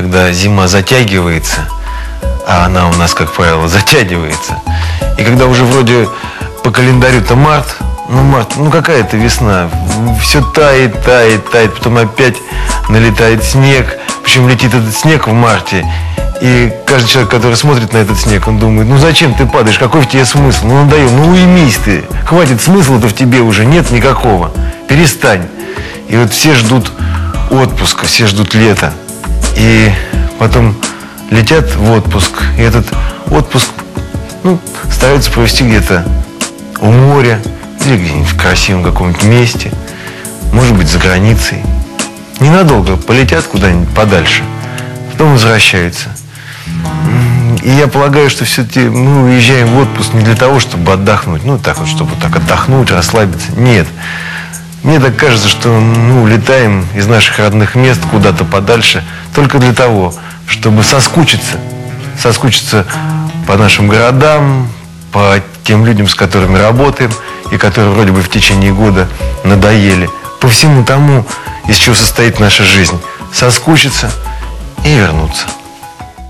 когда зима затягивается, а она у нас, как правило, затягивается. И когда уже вроде по календарю-то март, ну март, ну какая это весна, все тает, тает, тает, потом опять налетает снег, причем летит этот снег в марте, и каждый человек, который смотрит на этот снег, он думает, ну зачем ты падаешь, какой в тебе смысл, ну надоел, ну уймись ты, хватит смысла-то в тебе уже нет никакого, перестань. И вот все ждут отпуска, все ждут лета. И потом летят в отпуск. И этот отпуск ну, стараются провести где-то у моря или где-нибудь в красивом каком-нибудь месте. Может быть, за границей. Ненадолго полетят куда-нибудь подальше. Потом возвращаются. И я полагаю, что все-таки мы уезжаем в отпуск не для того, чтобы отдохнуть. Ну, так вот, чтобы так отдохнуть, расслабиться. Нет. Мне так кажется, что ну, улетаем из наших родных мест куда-то подальше только для того, чтобы соскучиться. Соскучиться по нашим городам, по тем людям, с которыми работаем, и которые вроде бы в течение года надоели. По всему тому, из чего состоит наша жизнь. Соскучиться и вернуться.